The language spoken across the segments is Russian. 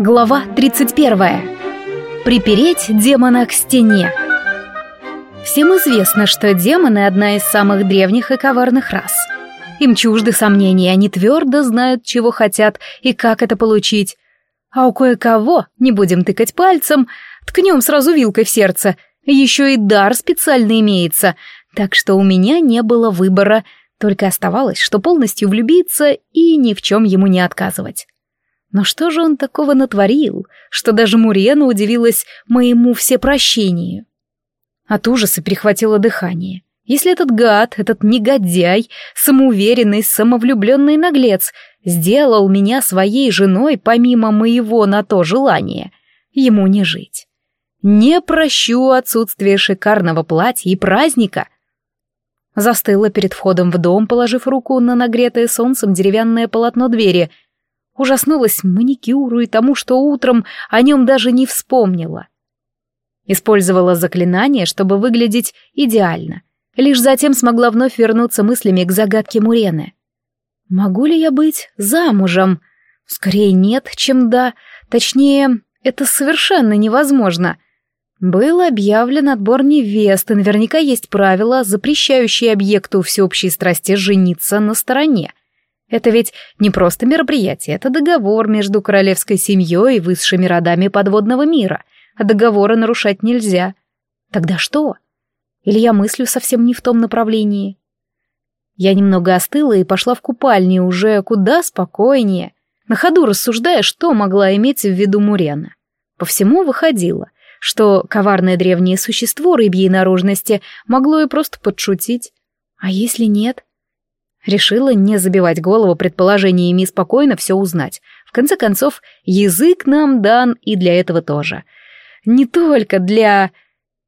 Глава 31. Припереть демона к стене. Всем известно, что демоны — одна из самых древних и коварных рас. Им чужды сомнения, они твердо знают, чего хотят и как это получить. А у кое-кого, не будем тыкать пальцем, ткнем сразу вилкой в сердце, еще и дар специально имеется, так что у меня не было выбора, только оставалось, что полностью влюбиться и ни в чем ему не отказывать. Но что же он такого натворил, что даже Мурена удивилась моему всепрощению? От ужаса перехватило дыхание. Если этот гад, этот негодяй, самоуверенный, самовлюбленный наглец, сделал меня своей женой помимо моего на то желания, ему не жить. Не прощу отсутствие шикарного платья и праздника. Застыла перед входом в дом, положив руку на нагретое солнцем деревянное полотно двери — Ужаснулась маникюру и тому, что утром о нем даже не вспомнила. Использовала заклинание, чтобы выглядеть идеально. Лишь затем смогла вновь вернуться мыслями к загадке Мурены. Могу ли я быть замужем? Скорее нет, чем да. Точнее, это совершенно невозможно. Был объявлен отбор невесты, наверняка есть правила, запрещающие объекту всеобщей страсти жениться на стороне. Это ведь не просто мероприятие, это договор между королевской семьей и высшими родами подводного мира, а договоры нарушать нельзя. Тогда что? Или я мыслю совсем не в том направлении? Я немного остыла и пошла в купальню уже куда спокойнее, на ходу рассуждая, что могла иметь в виду Мурена. По всему выходило, что коварное древнее существо рыбьей наружности могло и просто подшутить. А если нет? Решила не забивать голову предположениями и спокойно все узнать. В конце концов, язык нам дан и для этого тоже. Не только для...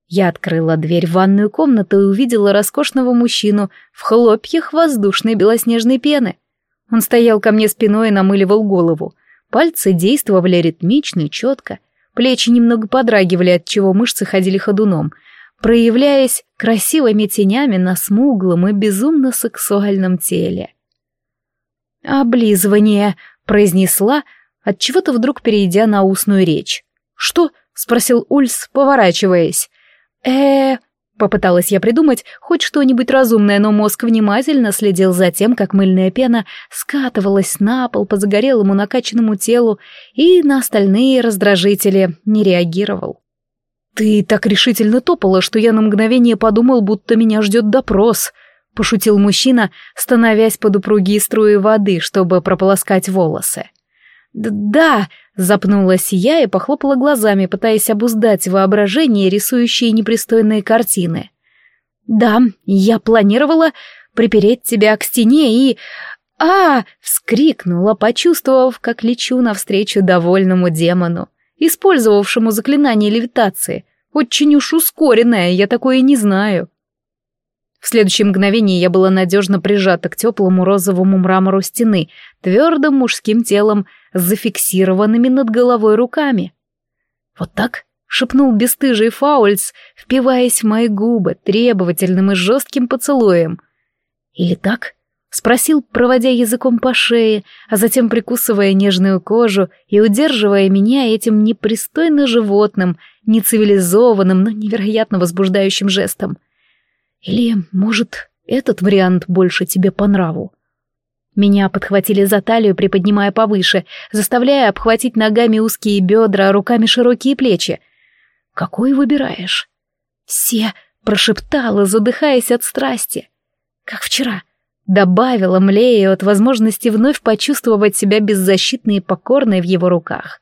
Я открыла дверь в ванную комнату и увидела роскошного мужчину в хлопьях воздушной белоснежной пены. Он стоял ко мне спиной и намыливал голову. Пальцы действовали ритмично и четко. Плечи немного подрагивали, от чего мышцы ходили ходуном — проявляясь красивыми тенями на смуглом и безумно сексуальном теле. «Облизывание», — произнесла, отчего-то вдруг перейдя на устную речь. «Что?» — спросил Ульс, поворачиваясь. э Попыталась я придумать хоть что-нибудь разумное, но мозг внимательно следил за тем, как мыльная пена скатывалась на пол по загорелому накачанному телу и на остальные раздражители не реагировал. «Ты так решительно топала, что я на мгновение подумал, будто меня ждет допрос», — пошутил мужчина, становясь под упругие струи воды, чтобы прополоскать волосы. «Да», — запнулась я и похлопала глазами, пытаясь обуздать воображение, рисующее непристойные картины. «Да, я планировала припереть тебя к стене и...» «А!» — вскрикнула, почувствовав, как лечу навстречу довольному демону использовавшему заклинание левитации. Очень уж ускоренное, я такое не знаю. В следующее мгновение я была надежно прижата к теплому розовому мрамору стены, твердым мужским телом, зафиксированными над головой руками. «Вот так?» — шепнул бесстыжий Фаульс, впиваясь в мои губы требовательным и жестким поцелуем. «Или так?» Спросил, проводя языком по шее, а затем прикусывая нежную кожу и удерживая меня этим непристойно животным, нецивилизованным, но невероятно возбуждающим жестом. Или, может, этот вариант больше тебе по нраву? Меня подхватили за талию, приподнимая повыше, заставляя обхватить ногами узкие бедра, руками широкие плечи. «Какой выбираешь?» «Все», — прошептала, задыхаясь от страсти. «Как вчера», добавила млея от возможности вновь почувствовать себя беззащитной и покорной в его руках.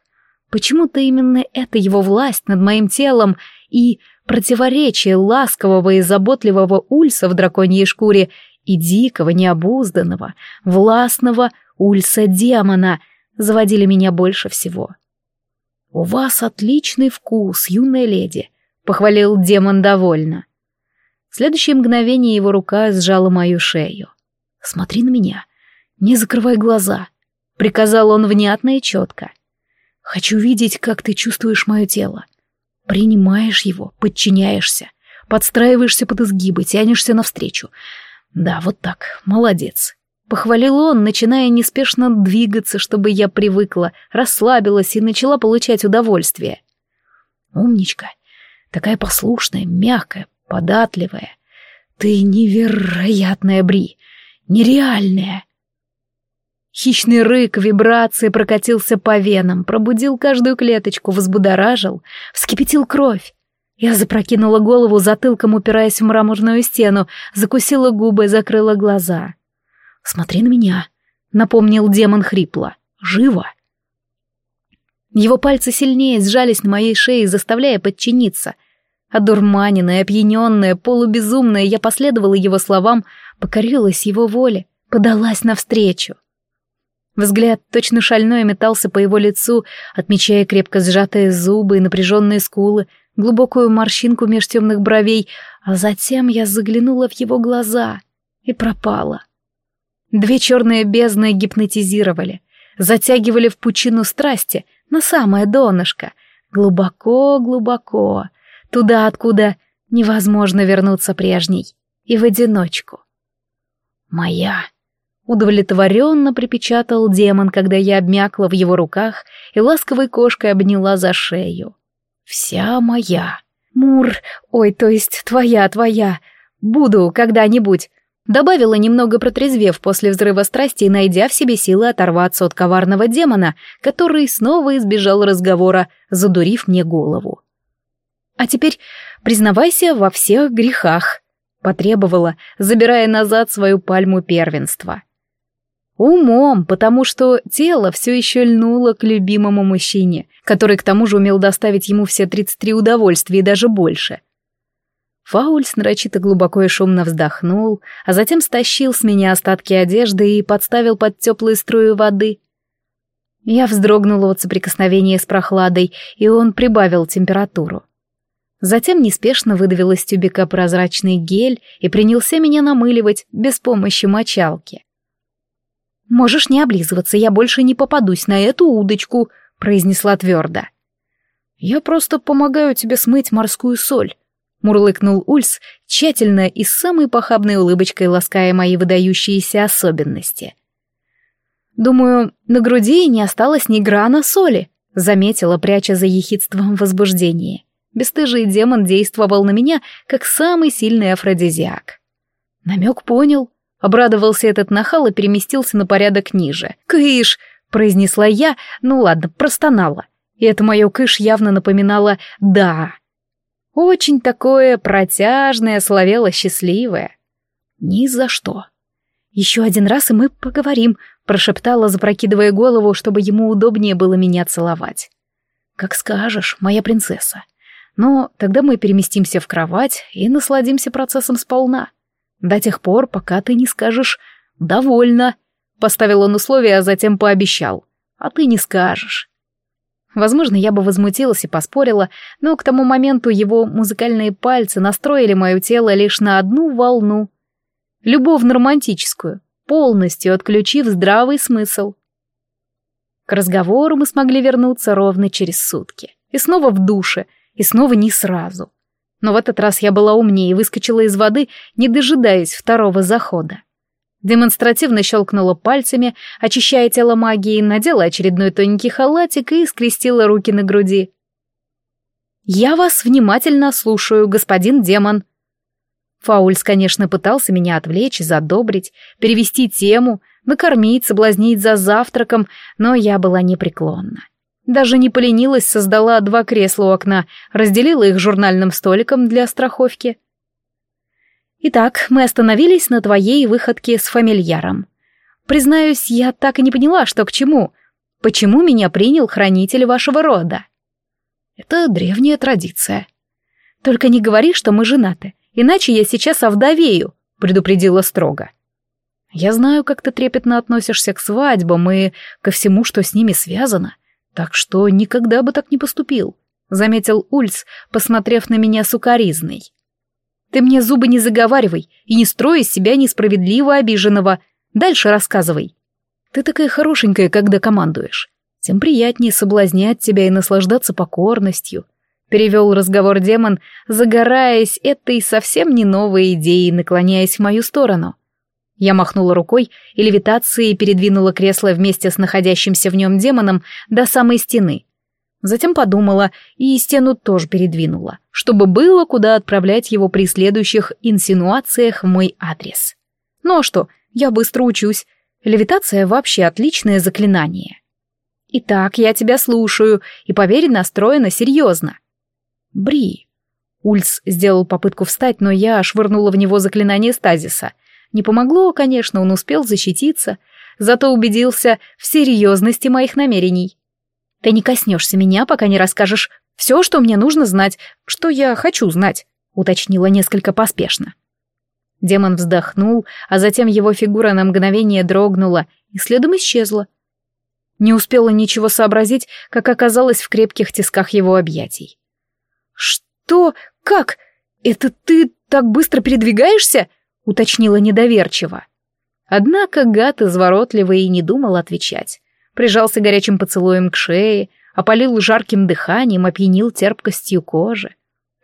Почему-то именно это его власть над моим телом и противоречие ласкового и заботливого Ульса в драконьей шкуре и дикого, необузданного, властного Ульса-демона заводили меня больше всего. «У вас отличный вкус, юная леди», — похвалил демон довольно. В следующее мгновение его рука сжала мою шею. Смотри на меня. Не закрывай глаза. Приказал он внятно и четко. Хочу видеть, как ты чувствуешь мое тело. Принимаешь его, подчиняешься, подстраиваешься под изгибы, тянешься навстречу. Да, вот так, молодец. Похвалил он, начиная неспешно двигаться, чтобы я привыкла, расслабилась и начала получать удовольствие. «Умничка, такая послушная, мягкая, податливая. Ты невероятная, Бри, нереальная!» Хищный рык, вибрации прокатился по венам, пробудил каждую клеточку, взбудоражил, вскипятил кровь. Я запрокинула голову затылком, упираясь в мраморную стену, закусила губы, закрыла глаза. «Смотри на меня», — напомнил демон хрипло. «Живо!» Его пальцы сильнее сжались на моей шее, заставляя подчиниться. Одурманенная, опьяненная, полубезумная, я последовала его словам, покорилась его воле, подалась навстречу. Взгляд точно шальной метался по его лицу, отмечая крепко сжатые зубы и напряженные скулы, глубокую морщинку меж темных бровей, а затем я заглянула в его глаза и пропала. Две черные бездны гипнотизировали, затягивали в пучину страсти, на самое донышко, глубоко-глубоко, туда, откуда невозможно вернуться прежней, и в одиночку. «Моя!» — удовлетворенно припечатал демон, когда я обмякла в его руках и ласковой кошкой обняла за шею. «Вся моя!» «Мур, ой, то есть твоя, твоя. Буду когда-нибудь. Добавила, немного протрезвев после взрыва страсти и найдя в себе силы оторваться от коварного демона, который снова избежал разговора, задурив мне голову. «А теперь признавайся во всех грехах», — потребовала, забирая назад свою пальму первенства. Умом, потому что тело все еще льнуло к любимому мужчине, который к тому же умел доставить ему все 33 удовольствия и даже больше — Фаульс нарочито глубоко и шумно вздохнул, а затем стащил с меня остатки одежды и подставил под теплые струи воды. Я вздрогнула от соприкосновения с прохладой, и он прибавил температуру. Затем неспешно выдавил из тюбика прозрачный гель и принялся меня намыливать без помощи мочалки. «Можешь не облизываться, я больше не попадусь на эту удочку», — произнесла твердо. «Я просто помогаю тебе смыть морскую соль», — мурлыкнул Ульс, тщательно и с самой похабной улыбочкой лаская мои выдающиеся особенности. «Думаю, на груди не осталось ни грана соли», — заметила, пряча за ехидством возбуждение. Бестыжий демон действовал на меня, как самый сильный афродизиак. Намек понял. Обрадовался этот нахал и переместился на порядок ниже. «Кыш!» — произнесла я, ну ладно, простонала. И это мое кыш явно напоминало «да». Очень такое протяжное, словело счастливое. Ни за что. Еще один раз, и мы поговорим, прошептала, запрокидывая голову, чтобы ему удобнее было меня целовать. Как скажешь, моя принцесса. Но тогда мы переместимся в кровать и насладимся процессом сполна. До тех пор, пока ты не скажешь «довольно», — поставил он условие, а затем пообещал. «А ты не скажешь». Возможно, я бы возмутилась и поспорила, но к тому моменту его музыкальные пальцы настроили мое тело лишь на одну волну. Любовно-романтическую, полностью отключив здравый смысл. К разговору мы смогли вернуться ровно через сутки. И снова в душе, и снова не сразу. Но в этот раз я была умнее и выскочила из воды, не дожидаясь второго захода. Демонстративно щелкнула пальцами, очищая тело магией, надела очередной тоненький халатик и скрестила руки на груди. «Я вас внимательно слушаю, господин демон». Фаульс, конечно, пытался меня отвлечь, задобрить, перевести тему, накормить, соблазнить за завтраком, но я была непреклонна. Даже не поленилась, создала два кресла у окна, разделила их журнальным столиком для страховки — Итак, мы остановились на твоей выходке с фамильяром. Признаюсь, я так и не поняла, что к чему. Почему меня принял хранитель вашего рода? Это древняя традиция. Только не говори, что мы женаты, иначе я сейчас овдовею, предупредила строго. Я знаю, как ты трепетно относишься к свадьбам и ко всему, что с ними связано, так что никогда бы так не поступил, заметил Ульц, посмотрев на меня сукоризной. Ты мне зубы не заговаривай и не строй из себя несправедливо обиженного. Дальше рассказывай. Ты такая хорошенькая, когда командуешь. Тем приятнее соблазнять тебя и наслаждаться покорностью. Перевел разговор демон, загораясь этой совсем не новой идеей, наклоняясь в мою сторону. Я махнула рукой и левитацией передвинула кресло вместе с находящимся в нем демоном до самой стены. Затем подумала и стену тоже передвинула, чтобы было куда отправлять его при следующих инсинуациях в мой адрес. Ну а что, я быстро учусь. Левитация вообще отличное заклинание. Итак, я тебя слушаю, и, поверь, настроена серьезно. Бри. Ульс сделал попытку встать, но я швырнула в него заклинание стазиса. Не помогло, конечно, он успел защититься, зато убедился в серьезности моих намерений. Ты не коснешься меня, пока не расскажешь все, что мне нужно знать, что я хочу знать, уточнила несколько поспешно. Демон вздохнул, а затем его фигура на мгновение дрогнула и следом исчезла. Не успела ничего сообразить, как оказалась в крепких тисках его объятий. «Что? Как? Это ты так быстро передвигаешься?» — уточнила недоверчиво. Однако гад изворотливый и не думал отвечать прижался горячим поцелуем к шее, опалил жарким дыханием, опьянил терпкостью кожи.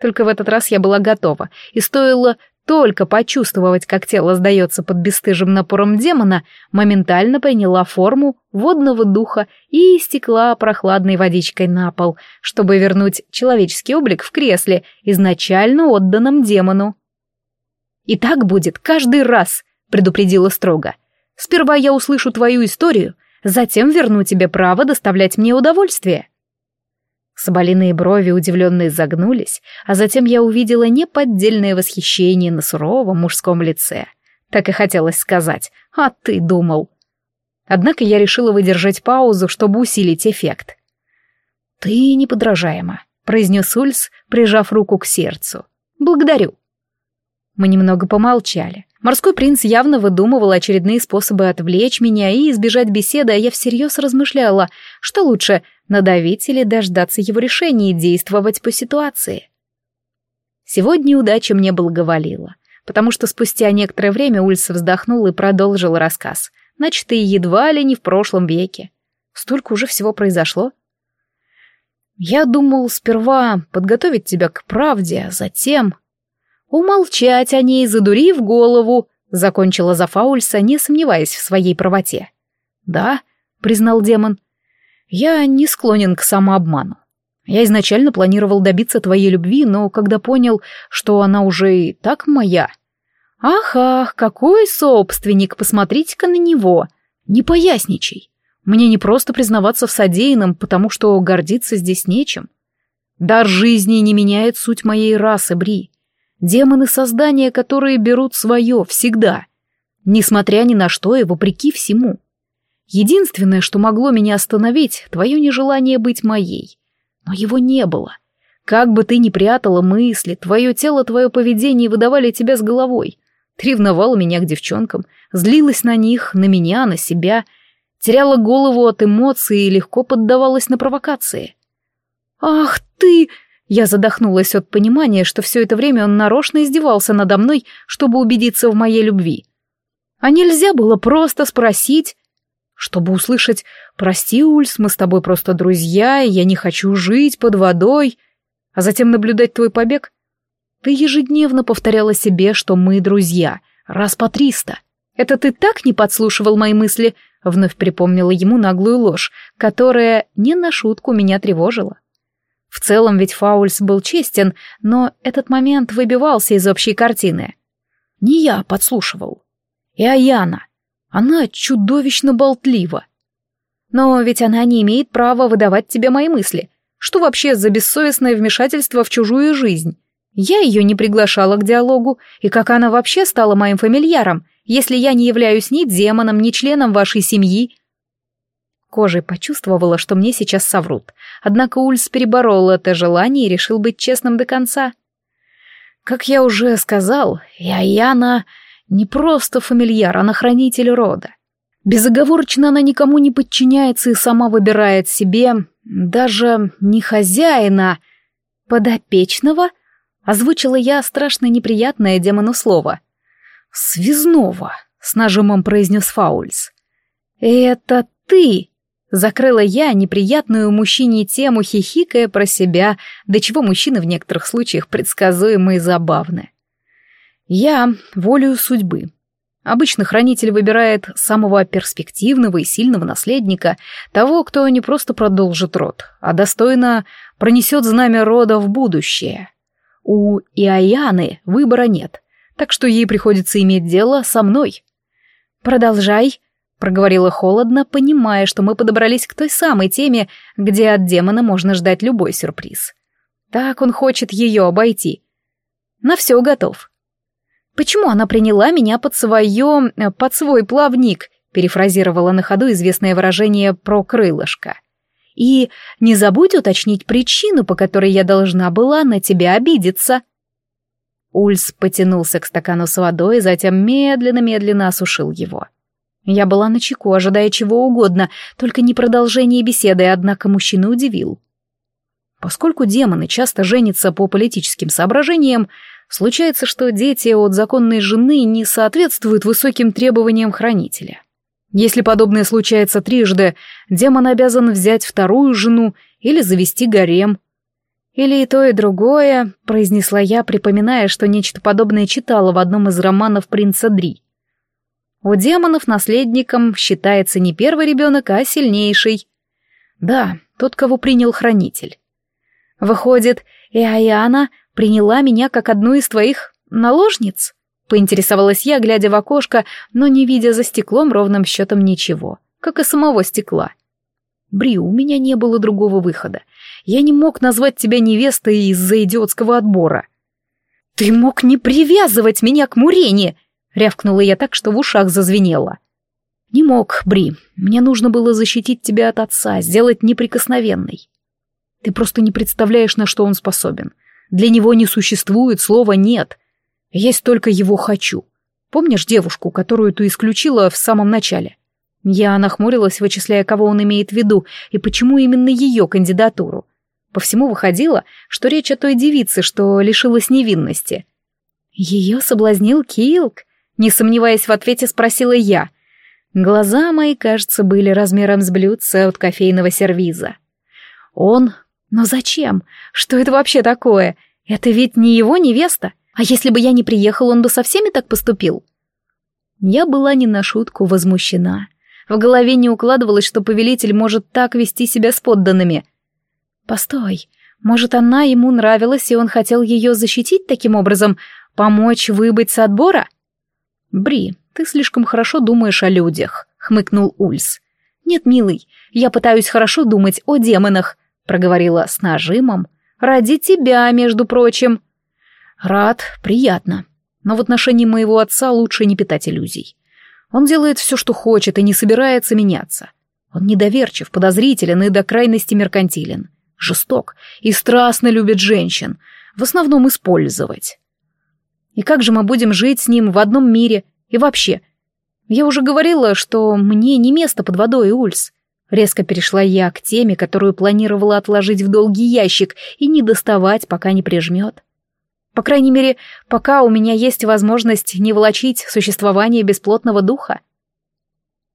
Только в этот раз я была готова, и стоило только почувствовать, как тело сдается под бесстыжим напором демона, моментально приняла форму водного духа и истекла прохладной водичкой на пол, чтобы вернуть человеческий облик в кресле, изначально отданном демону. «И так будет каждый раз», — предупредила строго. «Сперва я услышу твою историю, Затем верну тебе право доставлять мне удовольствие». Соболиные брови удивленно изогнулись, а затем я увидела неподдельное восхищение на суровом мужском лице. Так и хотелось сказать «А ты думал». Однако я решила выдержать паузу, чтобы усилить эффект. «Ты неподражаема», — произнес Ульс, прижав руку к сердцу. «Благодарю». Мы немного помолчали. Морской принц явно выдумывал очередные способы отвлечь меня и избежать беседы, а я всерьез размышляла, что лучше, надавить или дождаться его решения и действовать по ситуации. Сегодня удача мне благоволила, потому что спустя некоторое время Ульс вздохнул и продолжил рассказ, начатый едва ли не в прошлом веке. Столько уже всего произошло. Я думал сперва подготовить тебя к правде, а затем... «Умолчать о ней, задурив голову», — закончила Зафаульса, не сомневаясь в своей правоте. «Да», — признал демон, — «я не склонен к самообману. Я изначально планировал добиться твоей любви, но когда понял, что она уже и так моя... Ах, ах, какой собственник, посмотрите-ка на него. Не поясничай. Мне не просто признаваться в содеянном, потому что гордиться здесь нечем. Дар жизни не меняет суть моей расы, Бри. Демоны — создания, которые берут свое всегда, несмотря ни на что и вопреки всему. Единственное, что могло меня остановить, твое нежелание быть моей. Но его не было. Как бы ты ни прятала мысли, твое тело, твое поведение выдавали тебя с головой. Ты ревновала меня к девчонкам, злилась на них, на меня, на себя, теряла голову от эмоций и легко поддавалась на провокации. «Ах ты!» Я задохнулась от понимания, что все это время он нарочно издевался надо мной, чтобы убедиться в моей любви. А нельзя было просто спросить, чтобы услышать «Прости, Ульс, мы с тобой просто друзья, и я не хочу жить под водой», а затем наблюдать твой побег? Ты ежедневно повторяла себе, что мы друзья, раз по триста. Это ты так не подслушивал мои мысли?» Вновь припомнила ему наглую ложь, которая не на шутку меня тревожила. В целом ведь Фаульс был честен, но этот момент выбивался из общей картины. Не я подслушивал. И Аяна. Она чудовищно болтлива. Но ведь она не имеет права выдавать тебе мои мысли. Что вообще за бессовестное вмешательство в чужую жизнь? Я ее не приглашала к диалогу, и как она вообще стала моим фамильяром, если я не являюсь ни демоном, ни членом вашей семьи, Кожей почувствовала, что мне сейчас соврут. Однако Ульс переборол это желание и решил быть честным до конца. Как я уже сказал, Яяна не просто фамильяр, она хранитель рода. Безоговорочно она никому не подчиняется и сама выбирает себе даже не хозяина, подопечного, озвучила я страшно неприятное демону слово. «Связного», — с нажимом произнес Фаульс. «Это ты!» Закрыла я неприятную мужчине тему, хихикая про себя, до чего мужчины в некоторых случаях предсказуемы и забавны. Я волею судьбы. Обычно хранитель выбирает самого перспективного и сильного наследника, того, кто не просто продолжит род, а достойно пронесет знамя рода в будущее. У Иояны выбора нет, так что ей приходится иметь дело со мной. «Продолжай», — проговорила холодно, понимая, что мы подобрались к той самой теме, где от демона можно ждать любой сюрприз. Так он хочет ее обойти. На все готов. Почему она приняла меня под свое... Э, под свой плавник, перефразировала на ходу известное выражение про крылышко. И не забудь уточнить причину, по которой я должна была на тебя обидеться. Ульс потянулся к стакану с водой, затем медленно-медленно осушил его. Я была на чеку, ожидая чего угодно, только не продолжение беседы, однако мужчина удивил. Поскольку демоны часто женятся по политическим соображениям, Случается, что дети от законной жены не соответствуют высоким требованиям хранителя. Если подобное случается трижды, демон обязан взять вторую жену или завести гарем. Или и то, и другое, произнесла я, припоминая, что нечто подобное читала в одном из романов принца Дри. У демонов наследником считается не первый ребенок, а сильнейший. Да, тот, кого принял хранитель. Выходит, и Аяна приняла меня как одну из твоих наложниц?» — поинтересовалась я, глядя в окошко, но не видя за стеклом ровным счетом ничего, как и самого стекла. «Бри, у меня не было другого выхода. Я не мог назвать тебя невестой из-за идиотского отбора». «Ты мог не привязывать меня к Мурене!» — рявкнула я так, что в ушах зазвенело. «Не мог, Бри. Мне нужно было защитить тебя от отца, сделать неприкосновенной. Ты просто не представляешь, на что он способен. Для него не существует слова «нет». Есть только его «хочу». Помнишь девушку, которую ты исключила в самом начале? Я нахмурилась, вычисляя, кого он имеет в виду, и почему именно ее кандидатуру. По всему выходило, что речь о той девице, что лишилась невинности. Ее соблазнил Килк? Не сомневаясь в ответе, спросила я. Глаза мои, кажется, были размером с блюдца от кофейного сервиза. Он но зачем? Что это вообще такое? Это ведь не его невеста. А если бы я не приехал, он бы со всеми так поступил? Я была не на шутку возмущена. В голове не укладывалось, что повелитель может так вести себя с подданными. Постой, может, она ему нравилась, и он хотел ее защитить таким образом, помочь выбыть с отбора? Бри, ты слишком хорошо думаешь о людях, хмыкнул Ульс. Нет, милый, я пытаюсь хорошо думать о демонах. — проговорила с нажимом. «Ради тебя, между прочим». «Рад, приятно. Но в отношении моего отца лучше не питать иллюзий. Он делает все, что хочет, и не собирается меняться. Он недоверчив, подозрителен и до крайности меркантилен. Жесток и страстно любит женщин, в основном использовать. И как же мы будем жить с ним в одном мире и вообще? Я уже говорила, что мне не место под водой, Ульс. Резко перешла я к теме, которую планировала отложить в долгий ящик и не доставать, пока не прижмет. По крайней мере, пока у меня есть возможность не волочить существование бесплотного духа.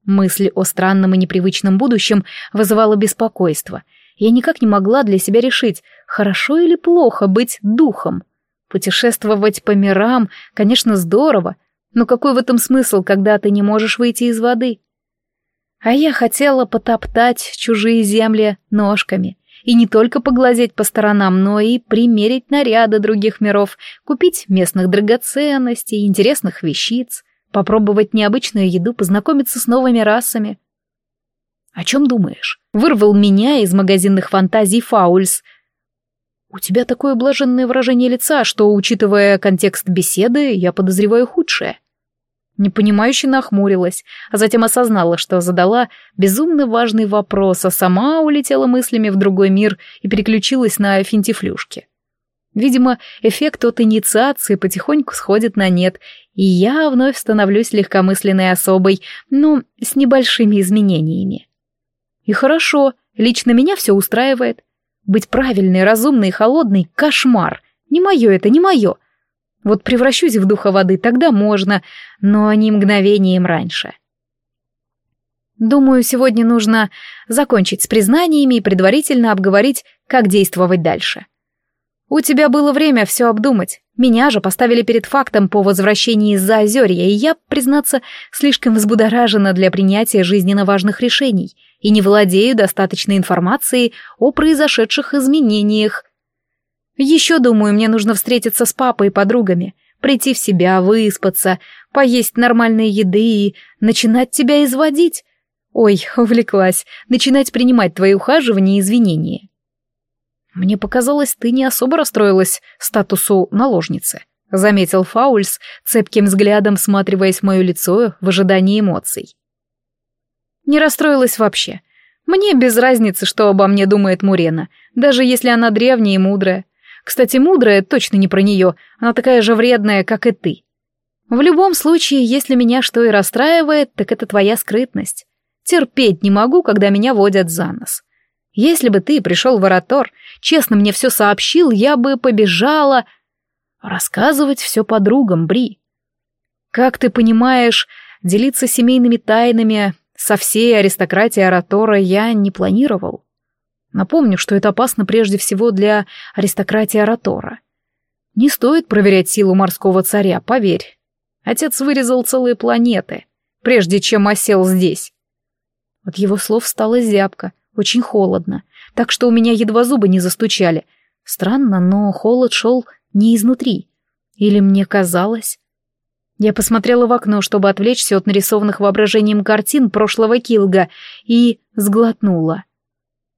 Мысль о странном и непривычном будущем вызывала беспокойство. Я никак не могла для себя решить, хорошо или плохо быть духом. Путешествовать по мирам, конечно, здорово, но какой в этом смысл, когда ты не можешь выйти из воды? А я хотела потоптать чужие земли ножками. И не только поглазеть по сторонам, но и примерить наряды других миров, купить местных драгоценностей, интересных вещиц, попробовать необычную еду, познакомиться с новыми расами. «О чем думаешь?» — вырвал меня из магазинных фантазий Фаульс. «У тебя такое блаженное выражение лица, что, учитывая контекст беседы, я подозреваю худшее». Непонимающе нахмурилась, а затем осознала, что задала безумно важный вопрос, а сама улетела мыслями в другой мир и переключилась на финтифлюшки. Видимо, эффект от инициации потихоньку сходит на нет, и я вновь становлюсь легкомысленной особой, ну, с небольшими изменениями. И хорошо, лично меня все устраивает. Быть правильной, разумной и холодной — кошмар. Не мое это, не мое — вот превращусь в духа воды, тогда можно, но не мгновением раньше. Думаю, сегодня нужно закончить с признаниями и предварительно обговорить, как действовать дальше. У тебя было время все обдумать. Меня же поставили перед фактом по возвращении из Заозерья, и я, признаться, слишком взбудоражена для принятия жизненно важных решений и не владею достаточной информацией о произошедших изменениях. Еще, думаю, мне нужно встретиться с папой и подругами, прийти в себя, выспаться, поесть нормальной еды и начинать тебя изводить. Ой, увлеклась, начинать принимать твои ухаживания и извинения. «Мне показалось, ты не особо расстроилась статусу наложницы», — заметил Фаульс, цепким взглядом всматриваясь в мое лицо в ожидании эмоций. «Не расстроилась вообще. Мне без разницы, что обо мне думает Мурена, даже если она древняя и мудрая. Кстати, мудрая точно не про нее, она такая же вредная, как и ты. В любом случае, если меня что и расстраивает, так это твоя скрытность. Терпеть не могу, когда меня водят за нос. Если бы ты пришел в Аратор, честно мне все сообщил, я бы побежала рассказывать все подругам, Бри. Как ты понимаешь, делиться семейными тайнами со всей аристократией Аратора я не планировал. Напомню, что это опасно прежде всего для аристократии Аратора. Не стоит проверять силу морского царя, поверь. Отец вырезал целые планеты, прежде чем осел здесь. От его слов стало зябко, очень холодно, так что у меня едва зубы не застучали. Странно, но холод шел не изнутри. Или мне казалось? Я посмотрела в окно, чтобы отвлечься от нарисованных воображением картин прошлого Килга, и сглотнула.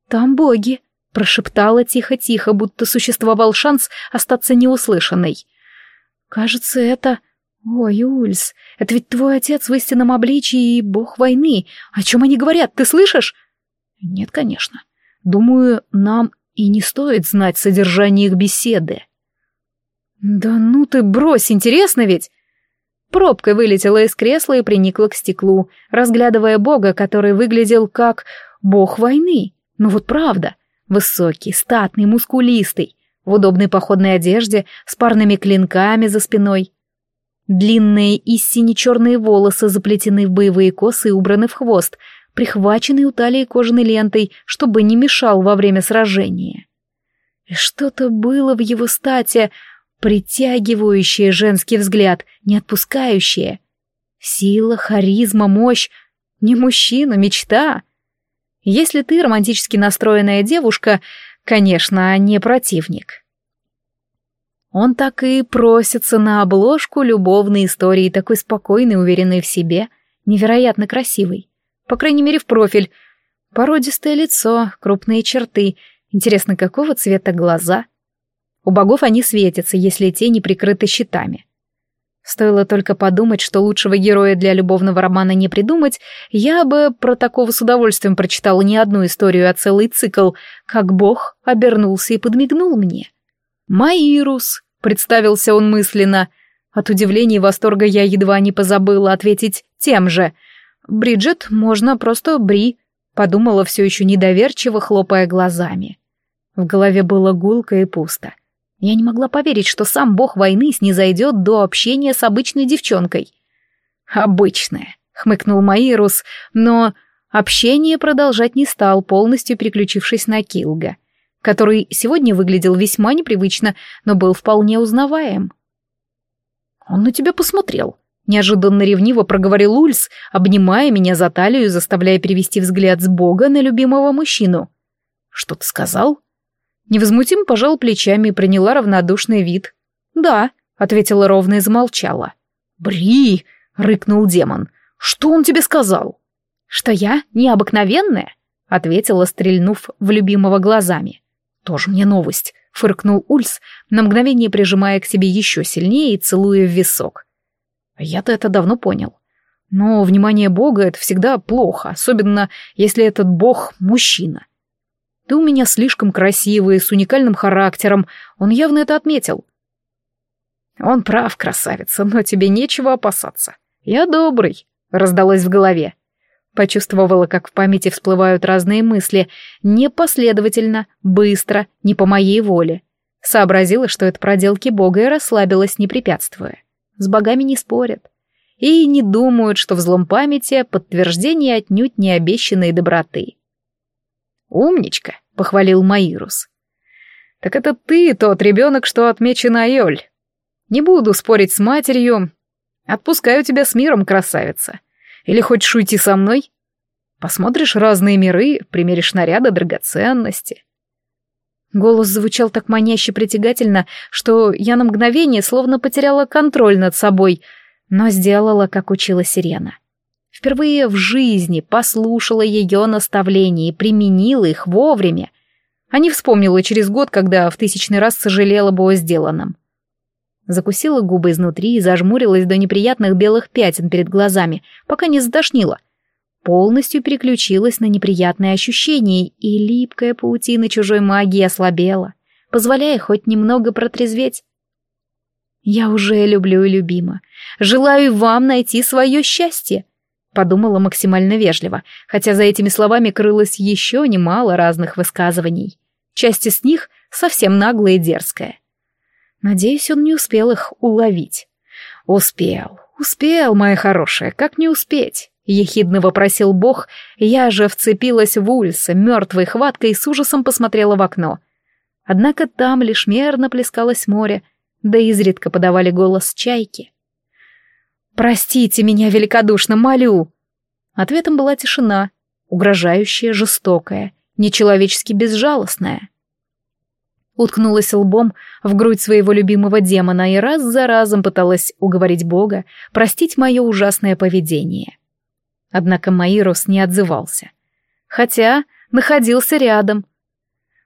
«Там боги», — прошептала тихо-тихо, будто существовал шанс остаться неуслышанной. «Кажется, это...» «Ой, Ульс, это ведь твой отец в истинном обличии и бог войны. О чем они говорят, ты слышишь?» Нет, конечно. Думаю, нам и не стоит знать содержание их беседы. Да ну ты брось, интересно ведь? Пробка вылетела из кресла и приникла к стеклу, разглядывая бога, который выглядел как бог войны. Ну вот правда, высокий, статный, мускулистый, в удобной походной одежде, с парными клинками за спиной. Длинные и сине-черные волосы заплетены в боевые косы и убраны в хвост, прихваченный у талии кожаной лентой, чтобы не мешал во время сражения. Что-то было в его стате, притягивающее женский взгляд, не отпускающее. Сила, харизма, мощь. Не мужчина, мечта. Если ты романтически настроенная девушка, конечно, не противник. Он так и просится на обложку любовной истории, такой спокойный, уверенный в себе, невероятно красивый. По крайней мере, в профиль. Породистое лицо, крупные черты. Интересно, какого цвета глаза? У богов они светятся, если те не прикрыты щитами. Стоило только подумать, что лучшего героя для любовного романа не придумать, я бы про такого с удовольствием прочитала не одну историю, а целый цикл, как бог обернулся и подмигнул мне. «Маирус», — представился он мысленно. От удивления и восторга я едва не позабыла ответить тем же — Бриджит, можно просто Бри, подумала все еще недоверчиво, хлопая глазами. В голове было гулко и пусто. Я не могла поверить, что сам бог войны снизойдет до общения с обычной девчонкой. «Обычная», — хмыкнул Маирус, но общение продолжать не стал, полностью переключившись на Килга, который сегодня выглядел весьма непривычно, но был вполне узнаваем. «Он на тебя посмотрел», Неожиданно ревниво проговорил Ульс, обнимая меня за талию и заставляя перевести взгляд с Бога на любимого мужчину. «Что ты сказал?» Невозмутимо пожал плечами и приняла равнодушный вид. «Да», — ответила ровно и замолчала. «Бри!» — рыкнул демон. «Что он тебе сказал?» «Что я необыкновенная?» — ответила, стрельнув в любимого глазами. «Тоже мне новость», — фыркнул Ульс, на мгновение прижимая к себе еще сильнее и целуя в висок. Я-то это давно понял. Но внимание Бога — это всегда плохо, особенно если этот Бог — мужчина. Ты у меня слишком красивый, с уникальным характером, он явно это отметил. Он прав, красавица, но тебе нечего опасаться. Я добрый, раздалось в голове. Почувствовала, как в памяти всплывают разные мысли, непоследовательно, быстро, не по моей воле. Сообразила, что это проделки Бога и расслабилась, не препятствуя с богами не спорят. И не думают, что взлом памяти — подтверждение отнюдь не обещанной доброты. «Умничка», — похвалил Маирус. Так это ты тот ребенок, что отмечен Айоль. Не буду спорить с матерью. Отпускаю тебя с миром, красавица. Или хочешь уйти со мной? Посмотришь разные миры, примеришь наряды, драгоценности. Голос звучал так маняще притягательно, что я на мгновение словно потеряла контроль над собой, но сделала, как учила Сирена. Впервые в жизни послушала ее наставления и применила их вовремя, а не вспомнила через год, когда в тысячный раз сожалела бы о сделанном. Закусила губы изнутри и зажмурилась до неприятных белых пятен перед глазами, пока не затошнила — полностью переключилась на неприятные ощущения, и липкая паутина чужой магии ослабела, позволяя хоть немного протрезветь. «Я уже люблю и любима. Желаю вам найти свое счастье», — подумала максимально вежливо, хотя за этими словами крылось еще немало разных высказываний. Часть из них совсем наглая и дерзкая. Надеюсь, он не успел их уловить. «Успел, успел, моя хорошая, как не успеть?» — ехидно вопросил Бог, я же вцепилась в Ульса мертвой хваткой и с ужасом посмотрела в окно. Однако там лишь мерно плескалось море, да изредка подавали голос чайки. «Простите меня великодушно, молю!» Ответом была тишина, угрожающая, жестокая, нечеловечески безжалостная. Уткнулась лбом в грудь своего любимого демона и раз за разом пыталась уговорить Бога простить мое ужасное поведение. Однако Маирус не отзывался. Хотя находился рядом.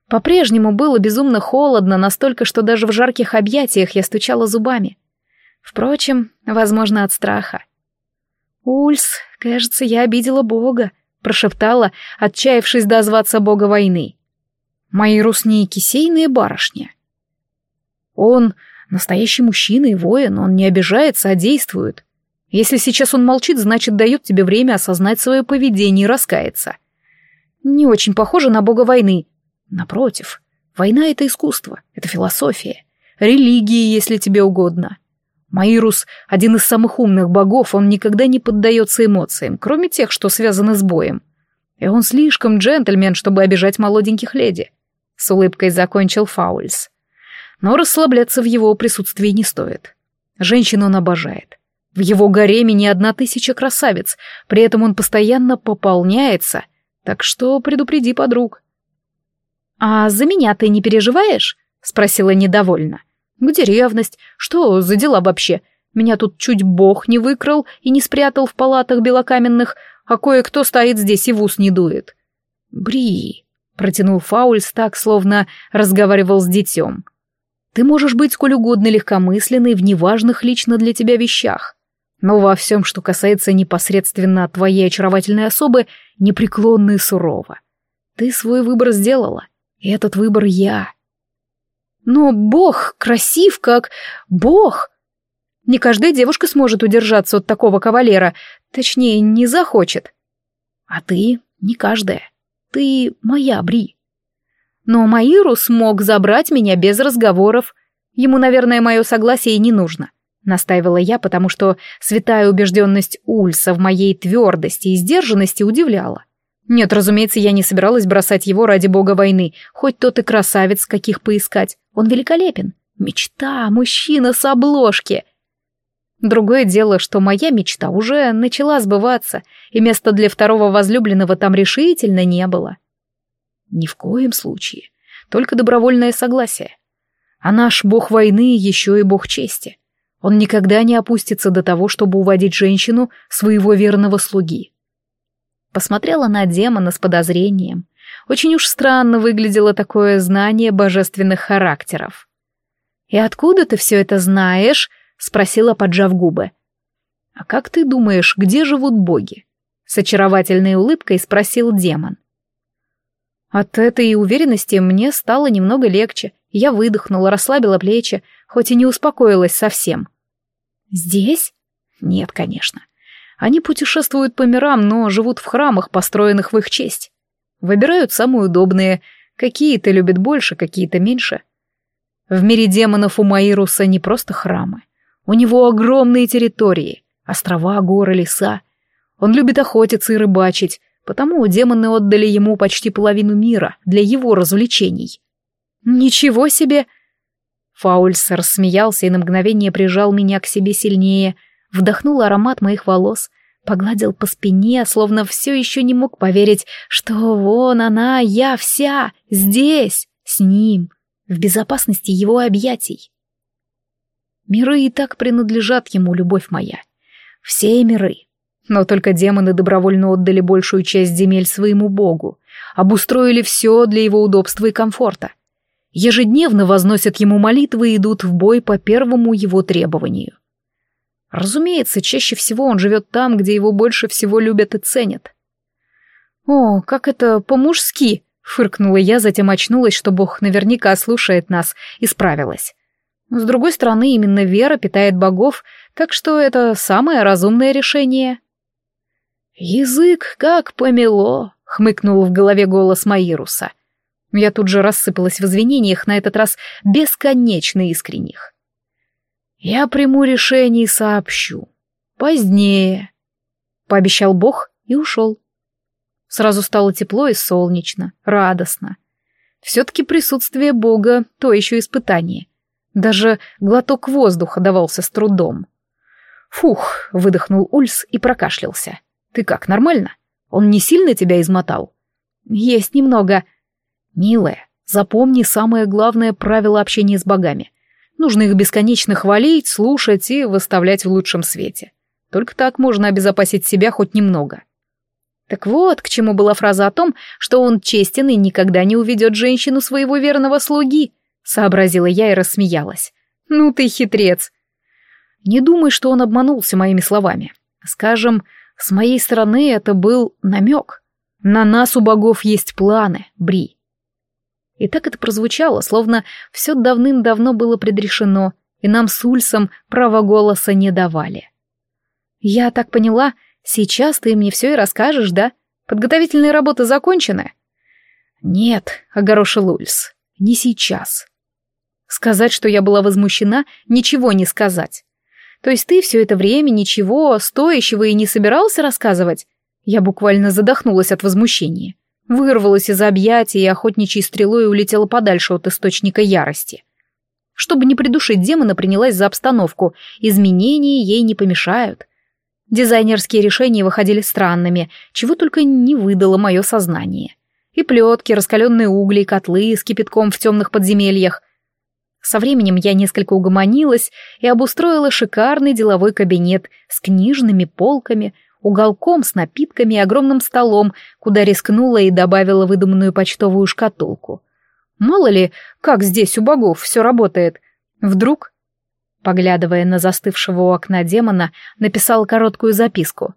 По-прежнему было безумно холодно, настолько, что даже в жарких объятиях я стучала зубами. Впрочем, возможно, от страха. «Ульс, кажется, я обидела Бога», — прошептала, отчаявшись дозваться Бога войны. «Маирус не кисейная барышня. Он настоящий мужчина и воин, он не обижается, а действует. Если сейчас он молчит, значит, дает тебе время осознать свое поведение и раскаяться. Не очень похоже на бога войны. Напротив, война — это искусство, это философия, религия, если тебе угодно. Маирус — один из самых умных богов, он никогда не поддается эмоциям, кроме тех, что связаны с боем. И он слишком джентльмен, чтобы обижать молоденьких леди. С улыбкой закончил Фаульс. Но расслабляться в его присутствии не стоит. Женщину он обожает. В его гареме не одна тысяча красавиц, при этом он постоянно пополняется, так что предупреди подруг. «А за меня ты не переживаешь?» — спросила недовольно. «Где ревность? Что за дела вообще? Меня тут чуть бог не выкрал и не спрятал в палатах белокаменных, а кое-кто стоит здесь и в ус не дует». «Бри!» — протянул Фаульс так, словно разговаривал с детем. «Ты можешь быть сколь угодно легкомысленной в неважных лично для тебя вещах. Но во всем, что касается непосредственно твоей очаровательной особы, непреклонно и сурово. Ты свой выбор сделала, и этот выбор я. Но Бог красив, как Бог. Не каждая девушка сможет удержаться от такого кавалера, точнее, не захочет. А ты не каждая. Ты моя, Бри. Но Маиру смог забрать меня без разговоров. Ему, наверное, мое согласие не нужно. Настаивала я, потому что святая убежденность Ульса в моей твердости и сдержанности удивляла. Нет, разумеется, я не собиралась бросать его ради бога войны, хоть тот и красавец, каких поискать. Он великолепен. Мечта, мужчина с обложки. Другое дело, что моя мечта уже начала сбываться, и места для второго возлюбленного там решительно не было. Ни в коем случае. Только добровольное согласие. А наш бог войны еще и бог чести. Он никогда не опустится до того, чтобы уводить женщину своего верного слуги. Посмотрела на демона с подозрением. Очень уж странно выглядело такое знание божественных характеров. «И откуда ты все это знаешь?» — спросила, поджав губы. «А как ты думаешь, где живут боги?» С очаровательной улыбкой спросил демон. От этой уверенности мне стало немного легче. Я выдохнула, расслабила плечи, хоть и не успокоилась совсем. Здесь? Нет, конечно. Они путешествуют по мирам, но живут в храмах, построенных в их честь. Выбирают самые удобные, какие-то любят больше, какие-то меньше. В мире демонов у Маируса не просто храмы. У него огромные территории, острова, горы, леса. Он любит охотиться и рыбачить, потому демоны отдали ему почти половину мира для его развлечений. «Ничего себе!» Фаульс рассмеялся и на мгновение прижал меня к себе сильнее, вдохнул аромат моих волос, погладил по спине, словно все еще не мог поверить, что вон она, я вся, здесь, с ним, в безопасности его объятий. Миры и так принадлежат ему, любовь моя. Все миры. Но только демоны добровольно отдали большую часть земель своему богу, обустроили все для его удобства и комфорта. Ежедневно возносят ему молитвы и идут в бой по первому его требованию. Разумеется, чаще всего он живет там, где его больше всего любят и ценят. «О, как это по-мужски!» — фыркнула я, затем очнулась, что Бог наверняка слушает нас, и справилась. С другой стороны, именно вера питает богов, так что это самое разумное решение. «Язык как помело», — хмыкнул в голове голос Маируса. Я тут же рассыпалась в извинениях, на этот раз бесконечно искренних. «Я приму решение и сообщу. Позднее», — пообещал Бог и ушел. Сразу стало тепло и солнечно, радостно. Все-таки присутствие Бога — то еще испытание. Даже глоток воздуха давался с трудом. «Фух», — выдохнул Ульс и прокашлялся. «Ты как, нормально? Он не сильно тебя измотал?» «Есть немного». «Милая, запомни самое главное правило общения с богами. Нужно их бесконечно хвалить, слушать и выставлять в лучшем свете. Только так можно обезопасить себя хоть немного». Так вот, к чему была фраза о том, что он честен и никогда не уведет женщину своего верного слуги, сообразила я и рассмеялась. Ну ты хитрец. Не думай, что он обманулся моими словами. Скажем, с моей стороны это был намек. На нас у богов есть планы, Бри. И так это прозвучало, словно все давным-давно было предрешено, и нам с Ульсом права голоса не давали. Я так поняла, сейчас ты мне все и расскажешь, да? Подготовительные работы закончены? Нет, огорошил Ульс, не сейчас. Сказать, что я была возмущена, ничего не сказать. То есть ты все это время ничего стоящего и не собирался рассказывать? Я буквально задохнулась от возмущения. Вырвалась из объятий и охотничьей стрелой улетела подальше от источника ярости. Чтобы не придушить демона, принялась за обстановку. Изменения ей не помешают. Дизайнерские решения выходили странными, чего только не выдало мое сознание. И плетки, раскаленные угли, котлы с кипятком в темных подземельях, со временем я несколько угомонилась и обустроила шикарный деловой кабинет с книжными полками, уголком с напитками и огромным столом, куда рискнула и добавила выдуманную почтовую шкатулку. Мало ли, как здесь у богов все работает. Вдруг, поглядывая на застывшего у окна демона, написал короткую записку.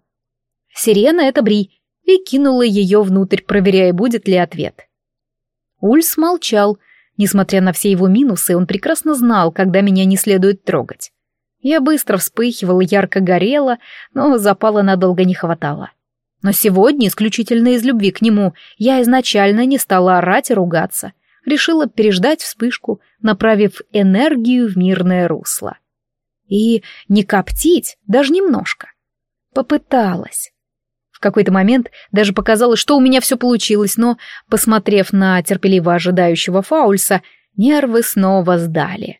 «Сирена — это Бри», и кинула ее внутрь, проверяя, будет ли ответ. Ульс молчал, Несмотря на все его минусы, он прекрасно знал, когда меня не следует трогать. Я быстро вспыхивала, ярко горела, но запала надолго не хватало. Но сегодня, исключительно из любви к нему, я изначально не стала орать и ругаться. Решила переждать вспышку, направив энергию в мирное русло. И не коптить, даже немножко. Попыталась. В какой-то момент даже показалось, что у меня все получилось, но, посмотрев на терпеливо ожидающего Фаульса, нервы снова сдали.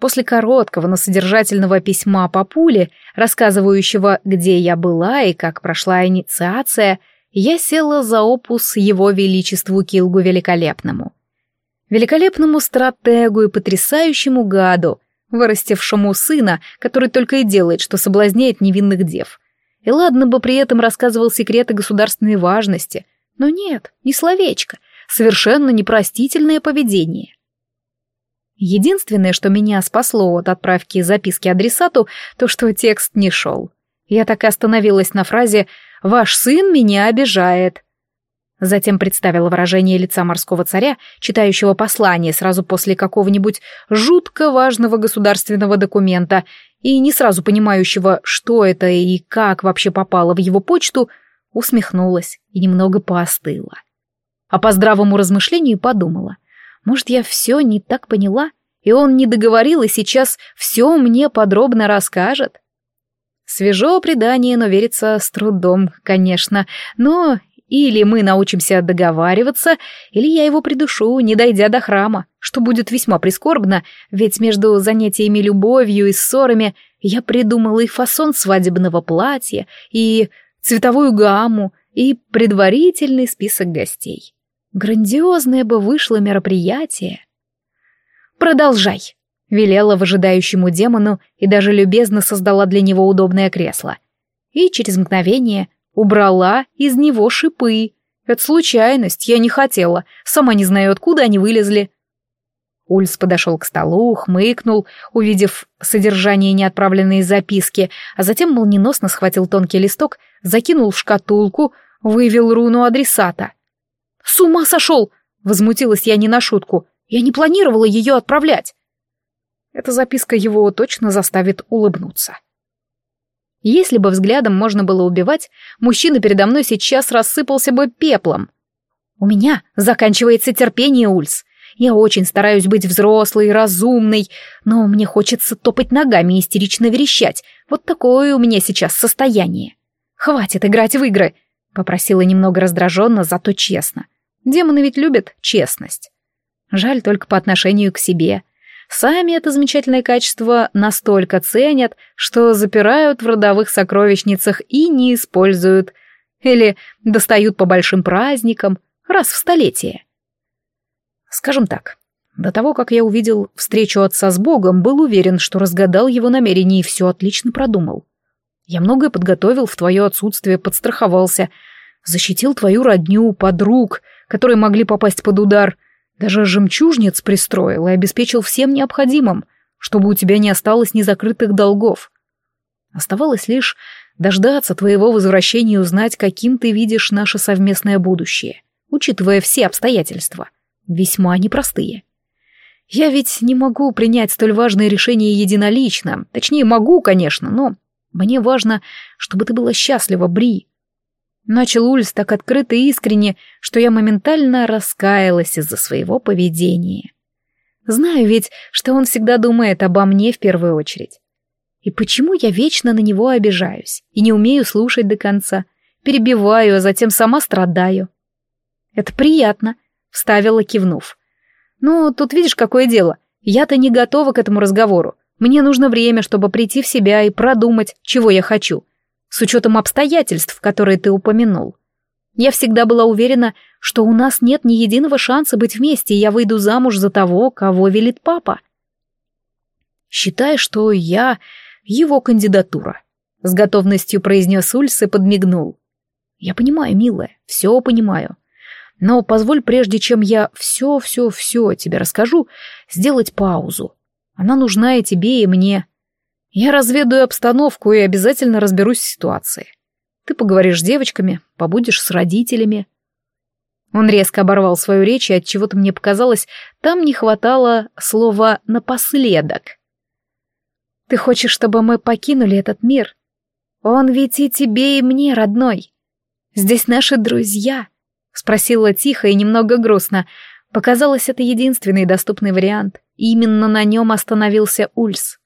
После короткого, но содержательного письма по пуле, рассказывающего, где я была и как прошла инициация, я села за опус его величеству Килгу Великолепному. Великолепному стратегу и потрясающему гаду, вырастившему сына, который только и делает, что соблазняет невинных дев — и ладно бы при этом рассказывал секреты государственной важности, но нет, ни словечко, совершенно непростительное поведение. Единственное, что меня спасло от отправки записки адресату, то, что текст не шел. Я так и остановилась на фразе «Ваш сын меня обижает». Затем представила выражение лица морского царя, читающего послание сразу после какого-нибудь жутко важного государственного документа, и не сразу понимающего, что это и как вообще попало в его почту, усмехнулась и немного поостыла. А по здравому размышлению подумала, может, я все не так поняла, и он не договорил и сейчас все мне подробно расскажет? Свежо предание, но верится с трудом, конечно, но Или мы научимся договариваться, или я его придушу, не дойдя до храма, что будет весьма прискорбно, ведь между занятиями любовью и ссорами я придумала и фасон свадебного платья, и цветовую гамму, и предварительный список гостей. Грандиозное бы вышло мероприятие. «Продолжай», — велела выжидающему демону и даже любезно создала для него удобное кресло. И через мгновение убрала из него шипы. Это случайность, я не хотела, сама не знаю, откуда они вылезли. Ульс подошел к столу, хмыкнул, увидев содержание неотправленной записки, а затем молниеносно схватил тонкий листок, закинул в шкатулку, вывел руну адресата. «С ума сошел!» — возмутилась я не на шутку. «Я не планировала ее отправлять!» Эта записка его точно заставит улыбнуться. Если бы взглядом можно было убивать, мужчина передо мной сейчас рассыпался бы пеплом. У меня заканчивается терпение, Ульс. Я очень стараюсь быть взрослой и разумной, но мне хочется топать ногами и истерично верещать. Вот такое у меня сейчас состояние. Хватит играть в игры, попросила немного раздраженно, зато честно. Демоны ведь любят честность. Жаль только по отношению к себе. Сами это замечательное качество настолько ценят, что запирают в родовых сокровищницах и не используют. Или достают по большим праздникам, раз в столетие. Скажем так, до того, как я увидел встречу отца с Богом, был уверен, что разгадал его намерение и все отлично продумал. Я многое подготовил в твое отсутствие, подстраховался, защитил твою родню, подруг, которые могли попасть под удар, даже жемчужниц пристроил и обеспечил всем необходимым, чтобы у тебя не осталось незакрытых долгов. Оставалось лишь дождаться твоего возвращения и узнать, каким ты видишь наше совместное будущее, учитывая все обстоятельства, весьма непростые. Я ведь не могу принять столь важное решение единолично, точнее, могу, конечно, но мне важно, чтобы ты была счастлива, Бри, Начал Ульс так открыто и искренне, что я моментально раскаялась из-за своего поведения. Знаю ведь, что он всегда думает обо мне в первую очередь. И почему я вечно на него обижаюсь и не умею слушать до конца, перебиваю, а затем сама страдаю? Это приятно, вставила, кивнув. Ну, тут видишь, какое дело. Я-то не готова к этому разговору. Мне нужно время, чтобы прийти в себя и продумать, чего я хочу с учетом обстоятельств, которые ты упомянул. Я всегда была уверена, что у нас нет ни единого шанса быть вместе, и я выйду замуж за того, кого велит папа. Считай, что я его кандидатура, — с готовностью произнес Ульс и подмигнул. Я понимаю, милая, все понимаю. Но позволь, прежде чем я все-все-все тебе расскажу, сделать паузу. Она нужна и тебе, и мне. Я разведаю обстановку и обязательно разберусь в ситуации. Ты поговоришь с девочками, побудешь с родителями. Он резко оборвал свою речь, и от чего-то мне показалось, там не хватало слова «напоследок». Ты хочешь, чтобы мы покинули этот мир? Он ведь и тебе, и мне, родной. Здесь наши друзья, — спросила тихо и немного грустно. Показалось, это единственный доступный вариант. И именно на нем остановился Ульс.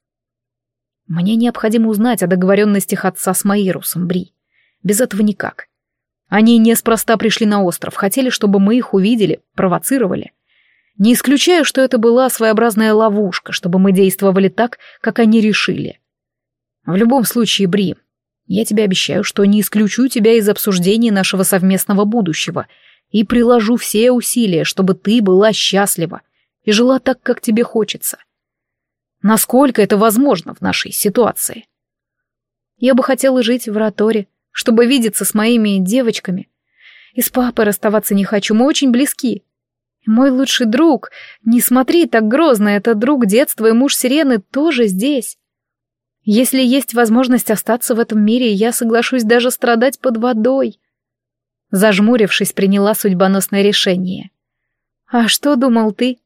Мне необходимо узнать о договоренностях отца с Маирусом, Бри. Без этого никак. Они неспроста пришли на остров, хотели, чтобы мы их увидели, провоцировали. Не исключаю, что это была своеобразная ловушка, чтобы мы действовали так, как они решили. В любом случае, Бри, я тебе обещаю, что не исключу тебя из обсуждения нашего совместного будущего и приложу все усилия, чтобы ты была счастлива и жила так, как тебе хочется. Насколько это возможно в нашей ситуации? Я бы хотела жить в Роторе, чтобы видеться с моими девочками. И с папой расставаться не хочу, мы очень близки. Мой лучший друг, не смотри так грозно, это друг детства и муж Сирены тоже здесь. Если есть возможность остаться в этом мире, я соглашусь даже страдать под водой. Зажмурившись, приняла судьбоносное решение. А что думал ты?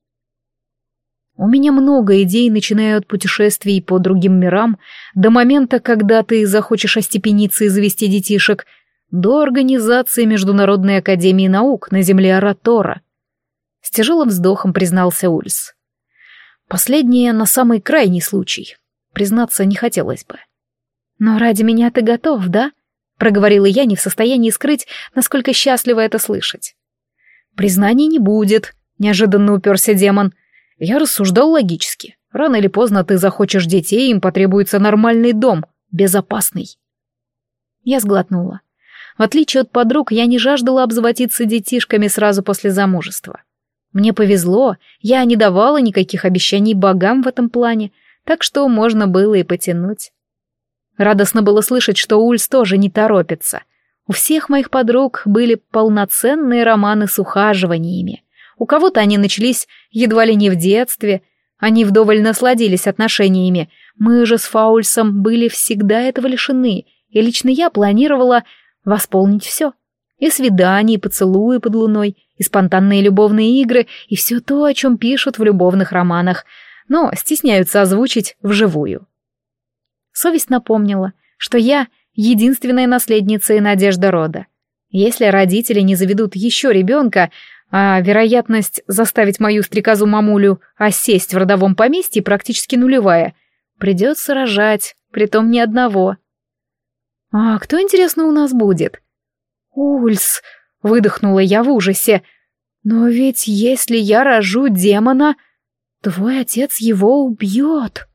У меня много идей, начиная от путешествий по другим мирам, до момента, когда ты захочешь остепениться и завести детишек, до организации Международной Академии Наук на земле Аратора. С тяжелым вздохом признался Ульс. Последнее на самый крайний случай. Признаться не хотелось бы. Но ради меня ты готов, да? — проговорила я, не в состоянии скрыть, насколько счастлива это слышать. «Признаний не будет», — неожиданно уперся демон. «Я рассуждал логически. Рано или поздно ты захочешь детей, им потребуется нормальный дом, безопасный». Я сглотнула. В отличие от подруг, я не жаждала обзаводиться детишками сразу после замужества. Мне повезло, я не давала никаких обещаний богам в этом плане, так что можно было и потянуть. Радостно было слышать, что Ульс тоже не торопится. У всех моих подруг были полноценные романы с ухаживаниями. У кого-то они начались едва ли не в детстве, они вдоволь насладились отношениями. Мы же с Фаульсом были всегда этого лишены, и лично я планировала восполнить все. И свидания, и поцелуи под луной, и спонтанные любовные игры, и все то, о чем пишут в любовных романах, но стесняются озвучить вживую. Совесть напомнила, что я единственная наследница и надежда рода. Если родители не заведут еще ребенка, а вероятность заставить мою стрекозу мамулю осесть в родовом поместье практически нулевая, придется рожать, притом ни одного. А кто, интересно, у нас будет? Ульс, выдохнула я в ужасе. Но ведь если я рожу демона, твой отец его убьет.